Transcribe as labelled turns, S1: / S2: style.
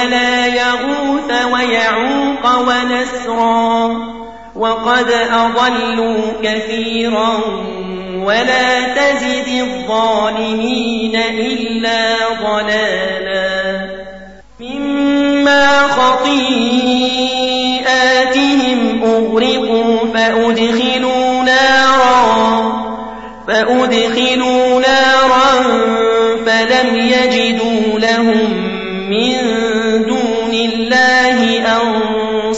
S1: ولا يغوث ويعوق ونسرا وقد أضلوا كثيرا ولا تزد الظالمين إلا ضلالا مما خطيئاتهم أغرقوا فأدخلوا نارا فأدخلوا نارا فلم يجدوا